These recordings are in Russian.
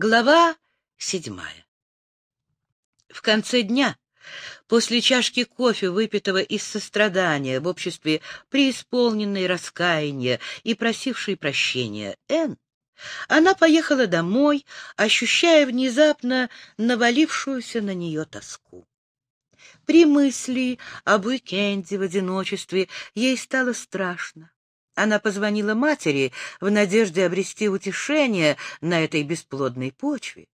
Глава седьмая. В конце дня, после чашки кофе, выпитого из сострадания в обществе преисполненной раскаяния и просившей прощения Энн, она поехала домой, ощущая внезапно навалившуюся на нее тоску. При мысли об уикенде в одиночестве ей стало страшно. Она позвонила матери в надежде обрести утешение на этой бесплодной почве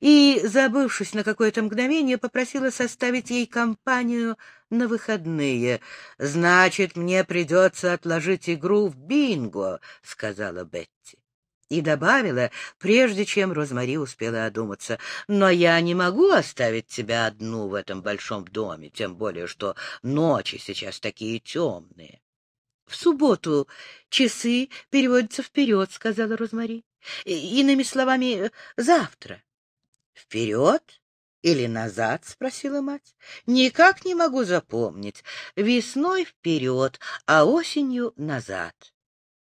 и, забывшись на какое-то мгновение, попросила составить ей компанию на выходные. «Значит, мне придется отложить игру в бинго», — сказала Бетти. И добавила, прежде чем Розмари успела одуматься, «Но я не могу оставить тебя одну в этом большом доме, тем более, что ночи сейчас такие темные». В субботу часы переводятся вперед, — сказала Розмари. Иными словами, завтра. Вперед или назад? — спросила мать. Никак не могу запомнить. Весной вперед, а осенью назад.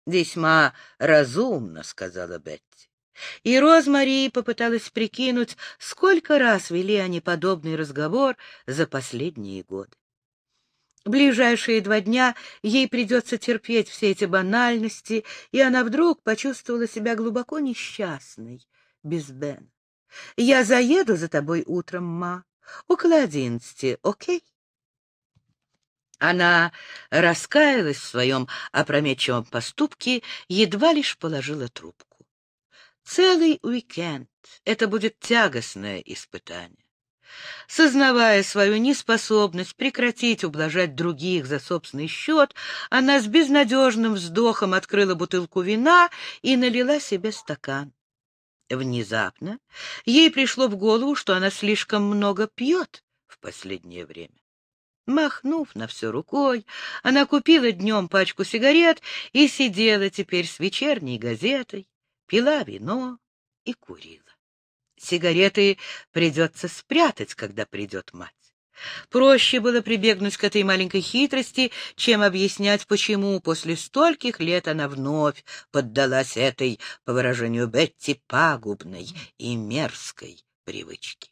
Весьма разумно, — сказала Бетти. И Розмари попыталась прикинуть, сколько раз вели они подобный разговор за последние годы. Ближайшие два дня ей придется терпеть все эти банальности, и она вдруг почувствовала себя глубоко несчастной без Бена. «Я заеду за тобой утром, ма, около одиннадцати, окей?» Она раскаялась в своем опрометчивом поступке, едва лишь положила трубку. Целый уикенд — это будет тягостное испытание. Сознавая свою неспособность прекратить ублажать других за собственный счет, она с безнадежным вздохом открыла бутылку вина и налила себе стакан. Внезапно ей пришло в голову, что она слишком много пьет в последнее время. Махнув на все рукой, она купила днем пачку сигарет и сидела теперь с вечерней газетой, пила вино и курила. Сигареты придется спрятать, когда придет мать. Проще было прибегнуть к этой маленькой хитрости, чем объяснять, почему после стольких лет она вновь поддалась этой, по выражению Бетти, пагубной и мерзкой привычке.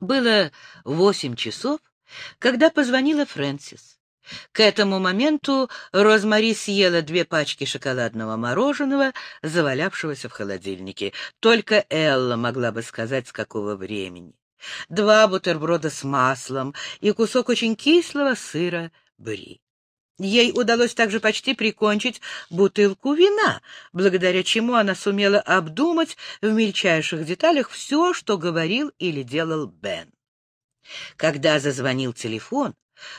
Было восемь часов, когда позвонила Фрэнсис. К этому моменту Розмари съела две пачки шоколадного мороженого, завалявшегося в холодильнике. Только Элла могла бы сказать, с какого времени. Два бутерброда с маслом и кусок очень кислого сыра бри. Ей удалось также почти прикончить бутылку вина, благодаря чему она сумела обдумать в мельчайших деталях все, что говорил или делал Бен. Когда зазвонил телефон,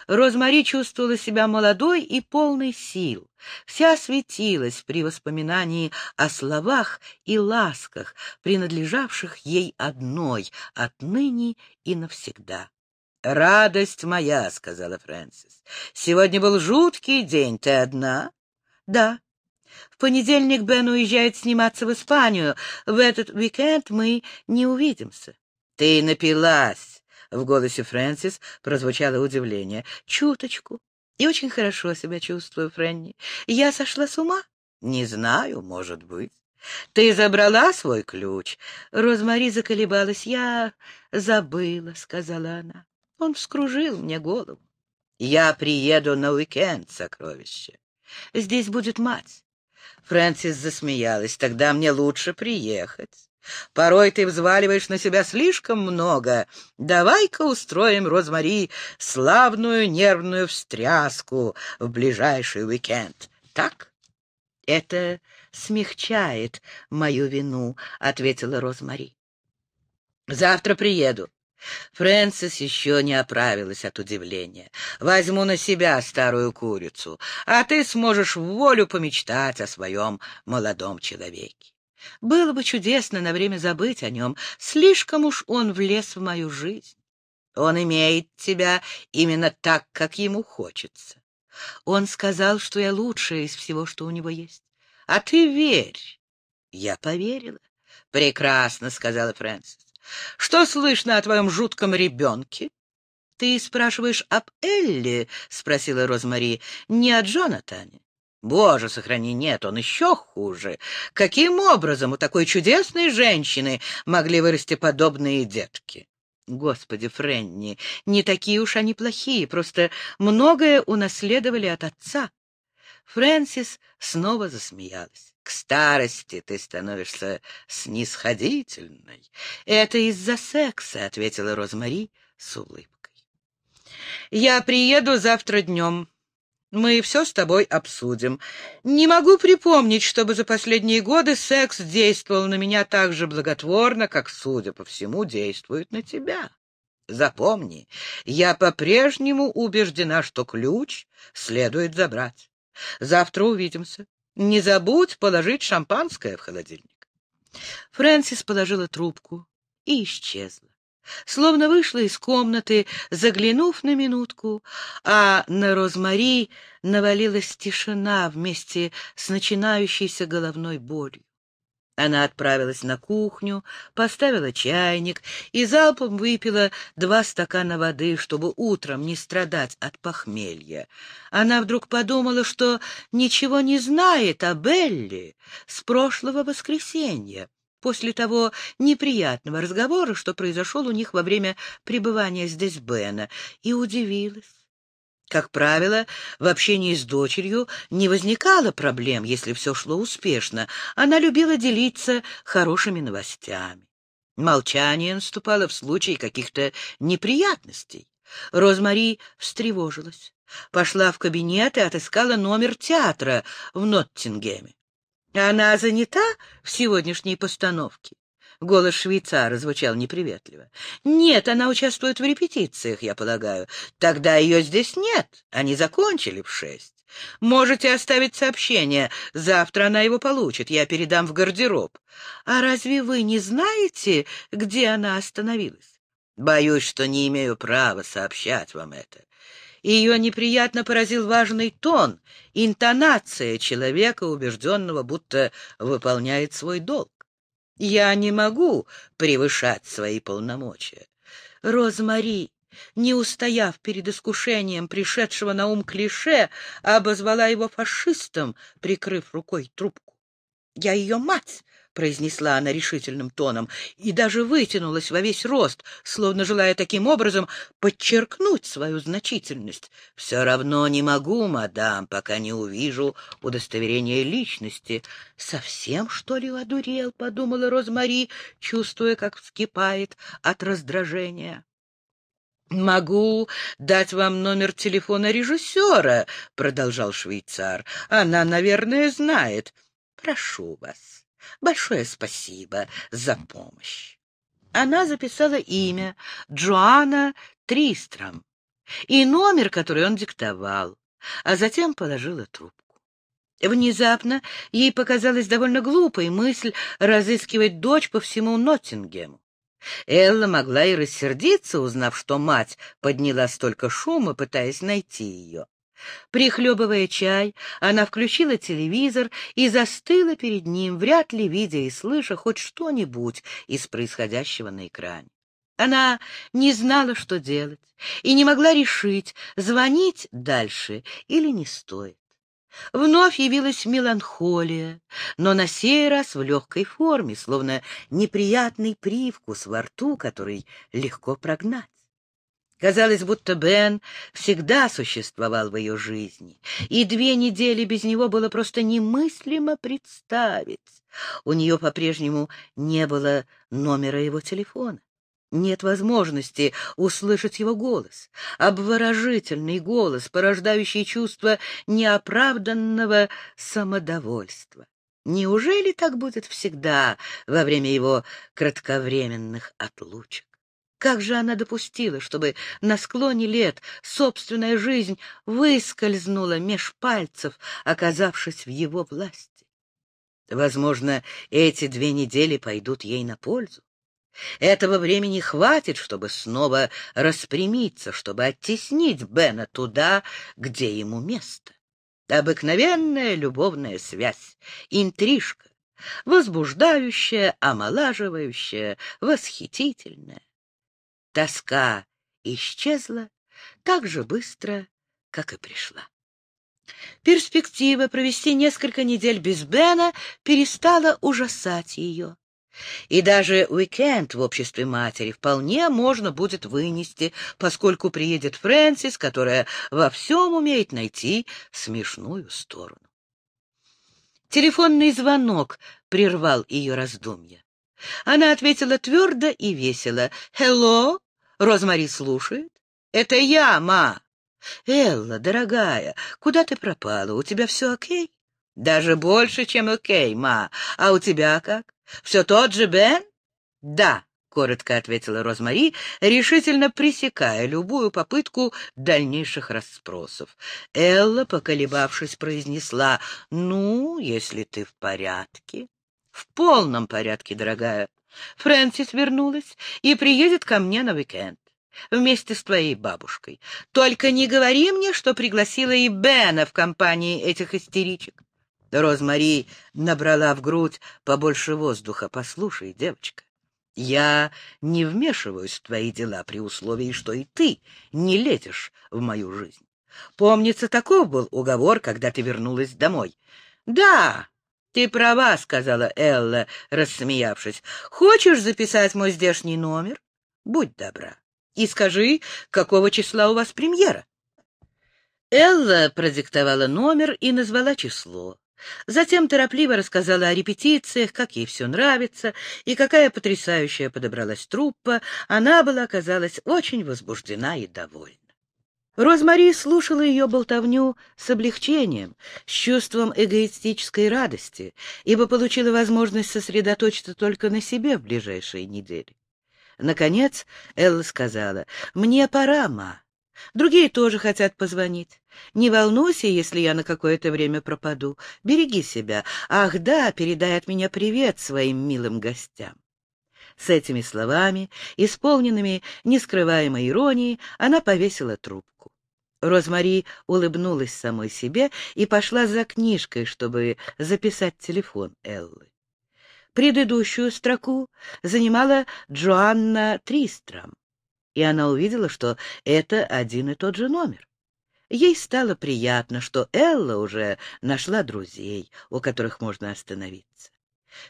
Розмари чувствовала себя молодой и полной сил. Вся светилась при воспоминании о словах и ласках, принадлежавших ей одной, отныне и навсегда. «Радость моя», — сказала Фрэнсис. «Сегодня был жуткий день. Ты одна?» «Да. В понедельник Бен уезжает сниматься в Испанию. В этот уикенд мы не увидимся». «Ты напилась». В голосе Фрэнсис прозвучало удивление. «Чуточку. И очень хорошо себя чувствую, Фрэнни. Я сошла с ума? Не знаю, может быть. Ты забрала свой ключ?» Розмари заколебалась. «Я забыла», — сказала она. Он вскружил мне голову. «Я приеду на уикенд, сокровище. Здесь будет мать». Фрэнсис засмеялась. «Тогда мне лучше приехать». Порой ты взваливаешь на себя слишком много. Давай-ка устроим, Розмари, славную нервную встряску в ближайший уикенд. Так? Это смягчает мою вину, — ответила Розмари. Завтра приеду. Фрэнсис еще не оправилась от удивления. «Возьму на себя старую курицу, а ты сможешь в волю помечтать о своем молодом человеке». Было бы чудесно на время забыть о нем. Слишком уж он влез в мою жизнь. Он имеет тебя именно так, как ему хочется. Он сказал, что я лучшая из всего, что у него есть. А ты верь. Я поверила. Прекрасно, — сказала Фрэнсис. Что слышно о твоем жутком ребенке? Ты спрашиваешь об Элли? — спросила Розмари. Не о Джонатане. Боже, сохрани, нет, он еще хуже. Каким образом у такой чудесной женщины могли вырасти подобные детки? Господи, Френни, не такие уж они плохие, просто многое унаследовали от отца. Фрэнсис снова засмеялась. К старости ты становишься снисходительной. Это из-за секса, — ответила Розмари с улыбкой. Я приеду завтра днем. Мы все с тобой обсудим. Не могу припомнить, чтобы за последние годы секс действовал на меня так же благотворно, как, судя по всему, действует на тебя. Запомни, я по-прежнему убеждена, что ключ следует забрать. Завтра увидимся. Не забудь положить шампанское в холодильник. Фрэнсис положила трубку и исчезла словно вышла из комнаты, заглянув на минутку, а на Розмари навалилась тишина вместе с начинающейся головной болью. Она отправилась на кухню, поставила чайник и залпом выпила два стакана воды, чтобы утром не страдать от похмелья. Она вдруг подумала, что ничего не знает о Белли с прошлого воскресенья после того неприятного разговора, что произошел у них во время пребывания здесь Бена, и удивилась. Как правило, в общении с дочерью не возникало проблем, если все шло успешно. Она любила делиться хорошими новостями. Молчание наступало в случае каких-то неприятностей. Розмари встревожилась. Пошла в кабинет и отыскала номер театра в Ноттингеме. Она занята в сегодняшней постановке? Голос швейцара звучал неприветливо. «Нет, она участвует в репетициях, я полагаю. Тогда ее здесь нет. Они закончили в шесть. Можете оставить сообщение. Завтра она его получит. Я передам в гардероб. А разве вы не знаете, где она остановилась? Боюсь, что не имею права сообщать вам это ее неприятно поразил важный тон, интонация человека, убежденного, будто выполняет свой долг. Я не могу превышать свои полномочия. Розмари, не устояв перед искушением пришедшего на ум клише, обозвала его фашистом, прикрыв рукой трубку. Я ее мать, — произнесла она решительным тоном, и даже вытянулась во весь рост, словно желая таким образом подчеркнуть свою значительность. — Все равно не могу, мадам, пока не увижу удостоверения личности. — Совсем, что ли, одурел? — подумала Розмари, чувствуя, как вскипает от раздражения. «Могу дать вам номер телефона режиссера», — продолжал швейцар. «Она, наверное, знает. Прошу вас». Большое спасибо за помощь. Она записала имя Джоанна Тристром и номер, который он диктовал, а затем положила трубку. Внезапно ей показалась довольно глупой мысль разыскивать дочь по всему Ноттингему. Элла могла и рассердиться, узнав, что мать подняла столько шума, пытаясь найти ее. Прихлебывая чай, она включила телевизор и застыла перед ним, вряд ли видя и слыша хоть что-нибудь из происходящего на экране. Она не знала, что делать, и не могла решить, звонить дальше или не стоит. Вновь явилась меланхолия, но на сей раз в легкой форме, словно неприятный привкус во рту, который легко прогнать. Казалось, будто Бен всегда существовал в ее жизни, и две недели без него было просто немыслимо представить. У нее по-прежнему не было номера его телефона. Нет возможности услышать его голос, обворожительный голос, порождающий чувство неоправданного самодовольства. Неужели так будет всегда во время его кратковременных отлучек? Как же она допустила, чтобы на склоне лет собственная жизнь выскользнула меж пальцев, оказавшись в его власти? Возможно, эти две недели пойдут ей на пользу. Этого времени хватит, чтобы снова распрямиться, чтобы оттеснить Бена туда, где ему место. Обыкновенная любовная связь, интрижка, возбуждающая, омолаживающая, восхитительная. Тоска исчезла так же быстро, как и пришла. Перспектива провести несколько недель без Бена перестала ужасать ее. И даже уикенд в обществе матери вполне можно будет вынести, поскольку приедет Фрэнсис, которая во всем умеет найти смешную сторону. Телефонный звонок прервал ее раздумья. Она ответила твердо и весело. «Хелло? Розмари слушает?» «Это я, ма!» «Элла, дорогая, куда ты пропала? У тебя все окей?» «Даже больше, чем окей, ма. А у тебя как? Все тот же Бен?» «Да», — коротко ответила Розмари, решительно пресекая любую попытку дальнейших расспросов. Элла, поколебавшись, произнесла, «Ну, если ты в порядке». «В полном порядке, дорогая. Фрэнсис вернулась и приедет ко мне на уикенд вместе с твоей бабушкой. Только не говори мне, что пригласила и Бена в компании этих истеричек. Розмари набрала в грудь побольше воздуха. Послушай, девочка, я не вмешиваюсь в твои дела при условии, что и ты не лезешь в мою жизнь. Помнится, таков был уговор, когда ты вернулась домой. Да, ты права, сказала Элла, рассмеявшись. Хочешь записать мой здешний номер? Будь добра. И скажи, какого числа у вас премьера? Элла продиктовала номер и назвала число. Затем торопливо рассказала о репетициях, как ей все нравится, и какая потрясающая подобралась труппа. Она была, оказалась, очень возбуждена и довольна. Розмари слушала ее болтовню с облегчением, с чувством эгоистической радости, ибо получила возможность сосредоточиться только на себе в ближайшие недели. Наконец Элла сказала, «Мне пора, ма. Другие тоже хотят позвонить. Не волнуйся, если я на какое-то время пропаду. Береги себя. Ах да, передай от меня привет своим милым гостям». С этими словами, исполненными нескрываемой иронии, она повесила трубку. Розмари улыбнулась самой себе и пошла за книжкой, чтобы записать телефон Эллы. Предыдущую строку занимала Джоанна Тристрам, и она увидела, что это один и тот же номер. Ей стало приятно, что Элла уже нашла друзей, у которых можно остановиться.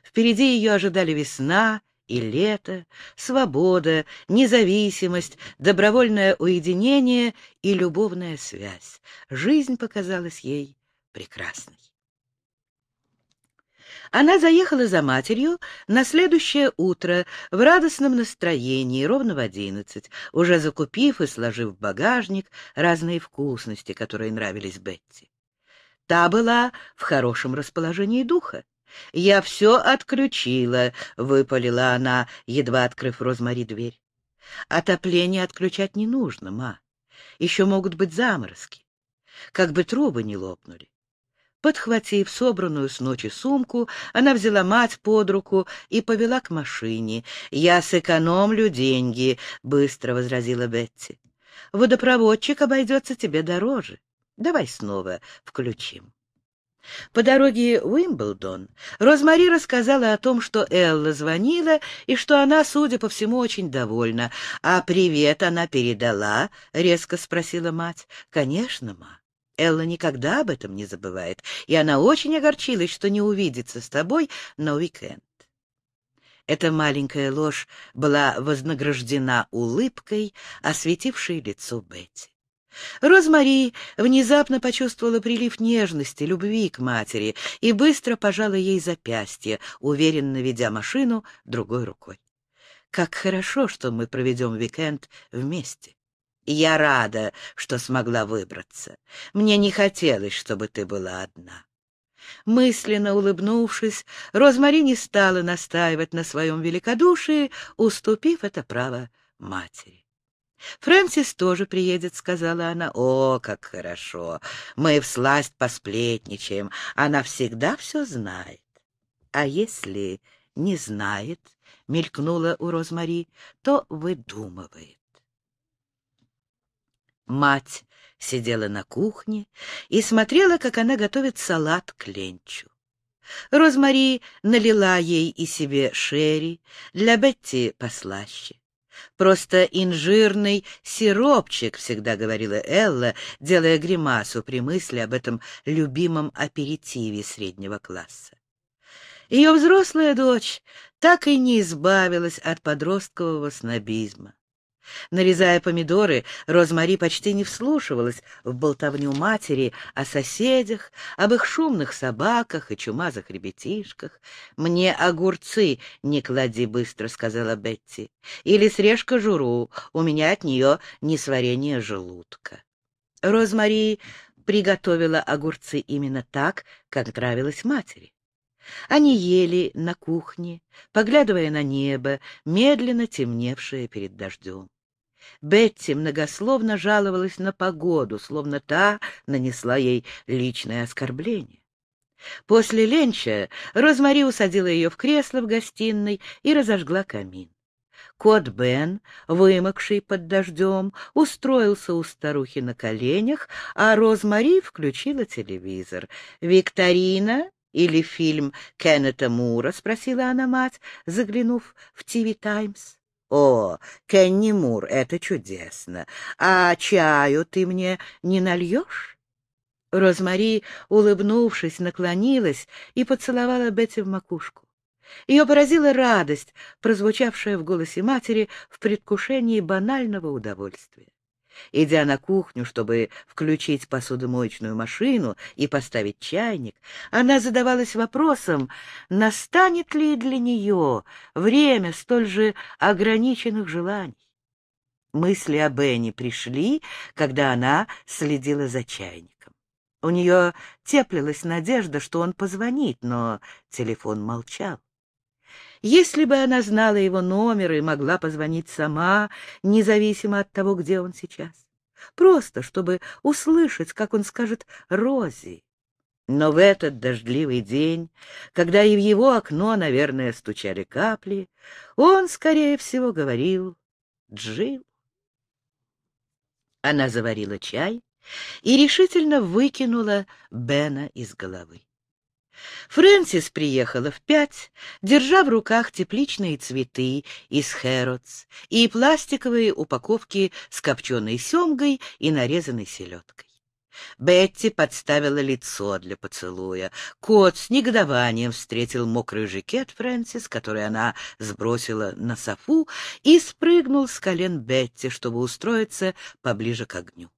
Впереди ее ожидали весна и лето, свобода, независимость, добровольное уединение и любовная связь. Жизнь показалась ей прекрасной. Она заехала за матерью на следующее утро в радостном настроении, ровно в одиннадцать, уже закупив и сложив в багажник разные вкусности, которые нравились Бетти. Та была в хорошем расположении духа. «Я все отключила», — выпалила она, едва открыв Розмари дверь. «Отопление отключать не нужно, ма. Еще могут быть заморозки. Как бы трубы не лопнули. Подхватив собранную с ночи сумку, она взяла мать под руку и повела к машине. «Я сэкономлю деньги», — быстро возразила Бетти. «Водопроводчик обойдется тебе дороже. Давай снова включим». По дороге в Уимблдон Розмари рассказала о том, что Элла звонила и что она, судя по всему, очень довольна. «А привет она передала?» — резко спросила мать. «Конечно, ма. Элла никогда об этом не забывает, и она очень огорчилась, что не увидится с тобой на уикенд. Эта маленькая ложь была вознаграждена улыбкой, осветившей лицо Бетти. Розмари внезапно почувствовала прилив нежности, любви к матери и быстро пожала ей запястье, уверенно ведя машину другой рукой. «Как хорошо, что мы проведем уикенд вместе. Я рада, что смогла выбраться. Мне не хотелось, чтобы ты была одна. Мысленно улыбнувшись, Розмари не стала настаивать на своем великодушии, уступив это право матери. «Фрэнсис тоже приедет», — сказала она. «О, как хорошо! Мы всласть посплетничаем. Она всегда все знает. А если не знает, — мелькнула у Розмари, — то выдумывает. Мать сидела на кухне и смотрела, как она готовит салат к ленчу. Розмари налила ей и себе шерри, для Бетти послаще. Просто инжирный сиропчик, всегда говорила Элла, делая гримасу при мысли об этом любимом аперитиве среднего класса. Ее взрослая дочь так и не избавилась от подросткового снобизма. Нарезая помидоры, Розмари почти не вслушивалась в болтовню матери о соседях, об их шумных собаках и чумазых ребятишках. «Мне огурцы не клади быстро», — сказала Бетти. «Или срежь кожуру, у меня от нее несварение желудка». Розмари приготовила огурцы именно так, как нравилось матери. Они ели на кухне, поглядывая на небо, медленно темневшее перед дождем. Бетти многословно жаловалась на погоду, словно та нанесла ей личное оскорбление. После ленча Розмари усадила ее в кресло в гостиной и разожгла камин. Кот Бен, вымокший под дождем, устроился у старухи на коленях, а Розмари включила телевизор. «Викторина или фильм Кеннета Мура?» — спросила она мать, заглянув в «ТиВи Таймс». «О, Кенни Мур, это чудесно! А чаю ты мне не нальешь?» Розмари, улыбнувшись, наклонилась и поцеловала Бетти в макушку. Ее поразила радость, прозвучавшая в голосе матери в предвкушении банального удовольствия. Идя на кухню, чтобы включить посудомоечную машину и поставить чайник, она задавалась вопросом, настанет ли для нее время столь же ограниченных желаний. Мысли о Бенни пришли, когда она следила за чайником. У нее теплилась надежда, что он позвонит, но телефон молчал. Если бы она знала его номер и могла позвонить сама, независимо от того, где он сейчас. Просто, чтобы услышать, как он скажет «Рози». Но в этот дождливый день, когда и в его окно, наверное, стучали капли, он, скорее всего, говорил «Джил». Она заварила чай и решительно выкинула Бена из головы. Фрэнсис приехала в пять, держа в руках тепличные цветы из Хэротс и пластиковые упаковки с копченой семгой и нарезанной селедкой. Бетти подставила лицо для поцелуя. Кот с негодованием встретил мокрый жакет Фрэнсис, который она сбросила на софу, и спрыгнул с колен Бетти, чтобы устроиться поближе к огню.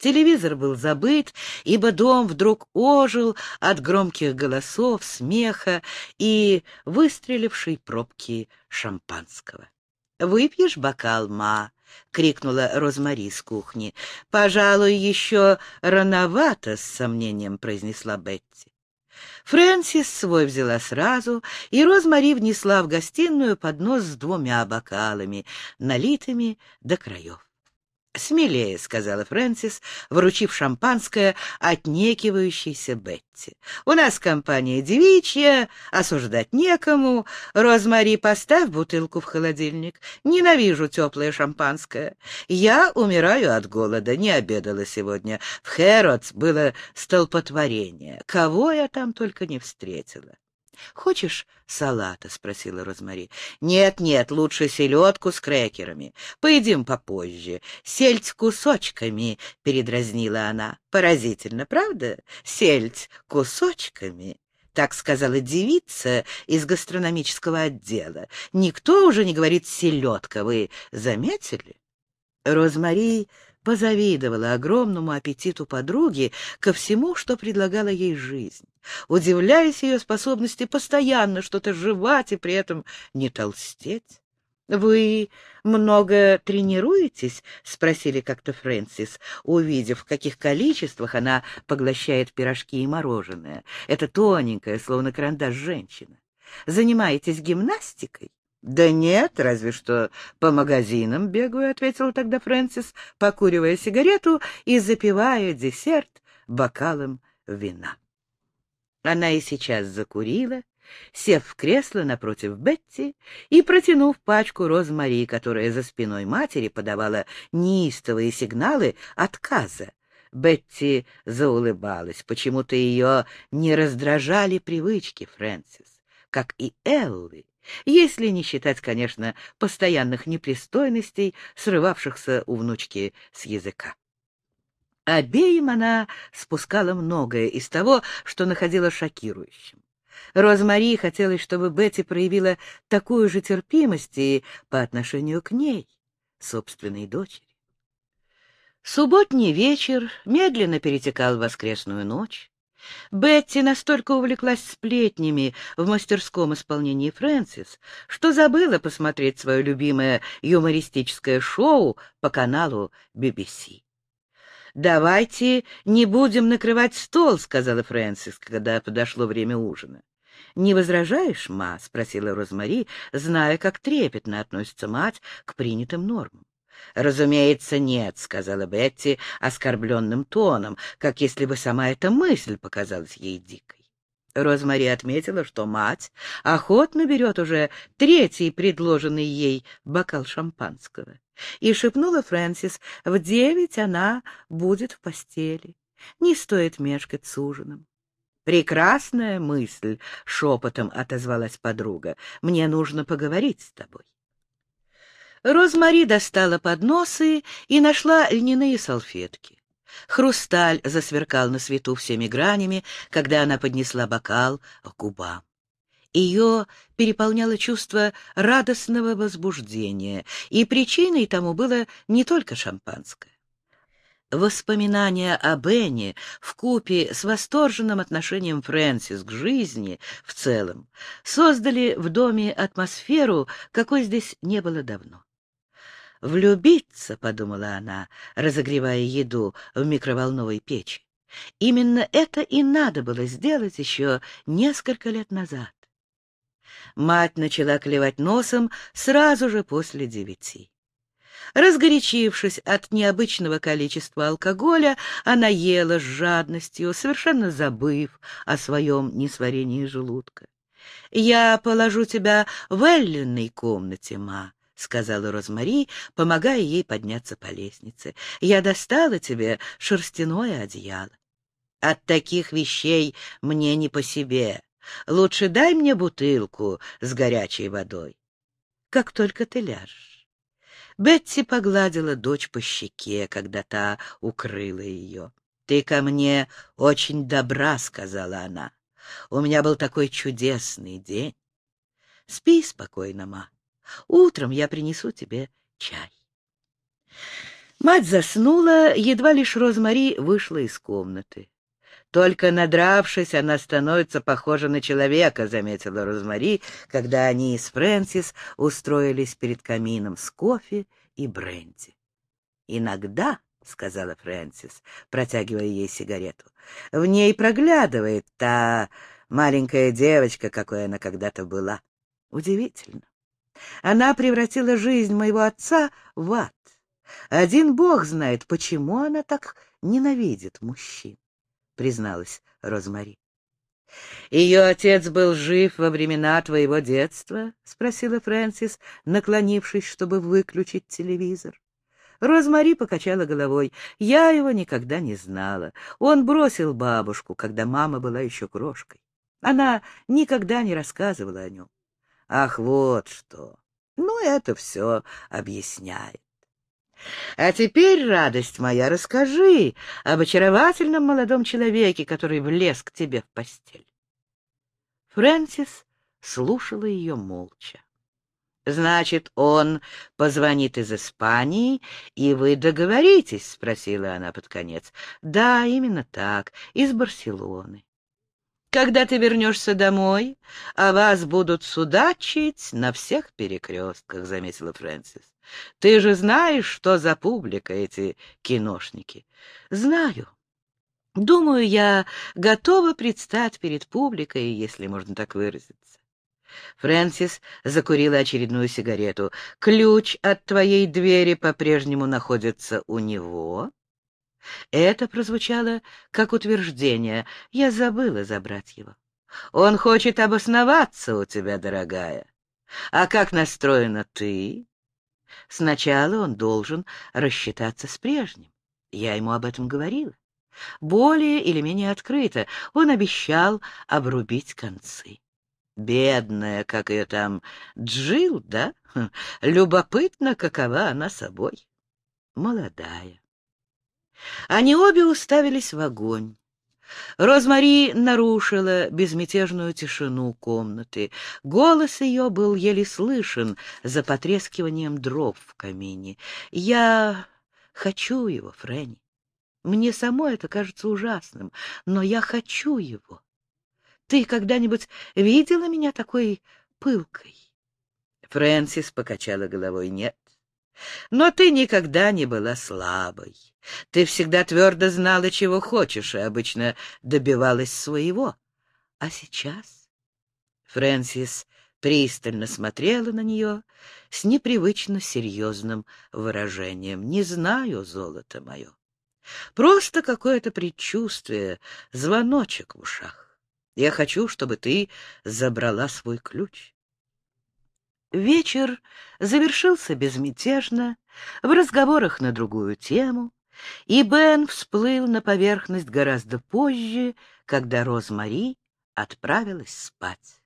Телевизор был забыт, ибо дом вдруг ожил от громких голосов, смеха и выстрелившей пробки шампанского. «Выпьешь бокал, ма?» — крикнула Розмари с кухни. «Пожалуй, еще рановато», — с сомнением произнесла Бетти. Фрэнсис свой взяла сразу, и Розмари внесла в гостиную поднос с двумя бокалами, налитыми до краев. «Смелее», — сказала Фрэнсис, вручив шампанское отнекивающейся Бетти. «У нас компания девичья, осуждать некому. Розмари, поставь бутылку в холодильник. Ненавижу теплое шампанское. Я умираю от голода, не обедала сегодня. В Хэротс было столпотворение. Кого я там только не встретила». «Хочешь салата?» — спросила Розмари. «Нет-нет, лучше селедку с крекерами. Поедим попозже. Сельдь кусочками», — передразнила она. «Поразительно, правда? Сельдь кусочками». Так сказала девица из гастрономического отдела. Никто уже не говорит «селедка», вы заметили? Розмари позавидовала огромному аппетиту подруги ко всему, что предлагала ей жизнь, удивляясь ее способности постоянно что-то жевать и при этом не толстеть. «Вы много тренируетесь?» — спросили как-то Фрэнсис, увидев, в каких количествах она поглощает пирожки и мороженое. Это тоненькая, словно карандаш женщина. «Занимаетесь гимнастикой?» «Да нет, разве что по магазинам бегаю», — ответила тогда Фрэнсис, покуривая сигарету и запивая десерт бокалом вина. Она и сейчас закурила, сев в кресло напротив Бетти и протянув пачку розмари, которая за спиной матери подавала неистовые сигналы отказа. Бетти заулыбалась. Почему-то ее не раздражали привычки Фрэнсис, как и Эллы если не считать, конечно, постоянных непристойностей, срывавшихся у внучки с языка. Обеим она спускала многое из того, что находила шокирующим. Розмари хотелось, чтобы Бетти проявила такую же терпимость и по отношению к ней, собственной дочери. Субботний вечер медленно перетекал в воскресную ночь. Бетти настолько увлеклась сплетнями в мастерском исполнении Фрэнсис, что забыла посмотреть свое любимое юмористическое шоу по каналу BBC. «Давайте не будем накрывать стол», — сказала Фрэнсис, когда подошло время ужина. «Не возражаешь, ма?» — спросила Розмари, зная, как трепетно относится мать к принятым нормам. «Разумеется, нет», — сказала Бетти оскорбленным тоном, как если бы сама эта мысль показалась ей дикой. Розмари отметила, что мать охотно берет уже третий предложенный ей бокал шампанского, и шепнула Фрэнсис, в девять она будет в постели, не стоит мешкать с ужином. «Прекрасная мысль!» — шепотом отозвалась подруга. «Мне нужно поговорить с тобой». Розмари достала подносы и нашла льняные салфетки. Хрусталь засверкал на свету всеми гранями, когда она поднесла бокал к губам. Ее переполняло чувство радостного возбуждения, и причиной тому было не только шампанское. Воспоминания о Бенни вкупе с восторженным отношением Фрэнсис к жизни в целом создали в доме атмосферу, какой здесь не было давно. «Влюбиться», — подумала она, разогревая еду в микроволновой печи. Именно это и надо было сделать еще несколько лет назад. Мать начала клевать носом сразу же после девяти. Разгорячившись от необычного количества алкоголя, она ела с жадностью, совершенно забыв о своем несварении желудка. «Я положу тебя в Эллиной комнате, ма», — сказала Розмари, помогая ей подняться по лестнице. — Я достала тебе шерстяное одеяло. От таких вещей мне не по себе. Лучше дай мне бутылку с горячей водой. Как только ты ляжешь. Бетти погладила дочь по щеке, когда та укрыла ее. — Ты ко мне очень добра, — сказала она. — У меня был такой чудесный день. Спи спокойно, ма. Утром я принесу тебе чай. Мать заснула, едва лишь Розмари вышла из комнаты. «Только надравшись, она становится похожа на человека», — заметила Розмари, когда они с Фрэнсис устроились перед камином с кофе и бренди. «Иногда», — сказала Фрэнсис, протягивая ей сигарету, — «в ней проглядывает та маленькая девочка, какой она когда-то была. Удивительно. Она превратила жизнь моего отца в ад. Один бог знает, почему она так ненавидит мужчин, призналась Розмари. «Ее отец был жив во времена твоего детства?» — спросила Фрэнсис, наклонившись, чтобы выключить телевизор. Розмари покачала головой. «Я его никогда не знала. Он бросил бабушку, когда мама была еще крошкой. Она никогда не рассказывала о нем. Ах, вот что! Ну, это все объясняет. А теперь, радость моя, расскажи об очаровательном молодом человеке, который влез к тебе в постель. Фрэнсис слушала ее молча. «Значит, он позвонит из Испании, и вы договоритесь?» — спросила она под конец. «Да, именно так, из Барселоны. Когда ты вернешься домой, о вас будут судачить на всех перекрестках, — заметила Фрэнсис. Ты же знаешь, что за публика эти киношники? Знаю. Думаю, я готова предстать перед публикой, если можно так выразиться. Фрэнсис закурила очередную сигарету. «Ключ от твоей двери по-прежнему находится у него?» Это прозвучало как утверждение. Я забыла забрать его. Он хочет обосноваться у тебя, дорогая. А как настроена ты? Сначала он должен рассчитаться с прежним. Я ему об этом говорила. Более или менее открыто он обещал обрубить концы. Бедная, как ее там, Джил, да? Хм, любопытно, какова она собой. Молодая. Они обе уставились в огонь. Розмари нарушила безмятежную тишину комнаты. Голос ее был еле слышен за потрескиванием дров в камине. «Я хочу его, Фрэнни. Мне самой это кажется ужасным, но я хочу его. Ты когда-нибудь видела меня такой пылкой?» Фрэнсис покачала головой. «Нет, но ты никогда не была слабой. Ты всегда твердо знала, чего хочешь, и обычно добивалась своего. А сейчас Фрэнсис пристально смотрела на нее с непривычно серьезным выражением. «Не знаю, золото мое. Просто какое-то предчувствие, звоночек в ушах. Я хочу, чтобы ты забрала свой ключ. Вечер завершился безмятежно, в разговорах на другую тему, и Бен всплыл на поверхность гораздо позже, когда Розмари отправилась спать.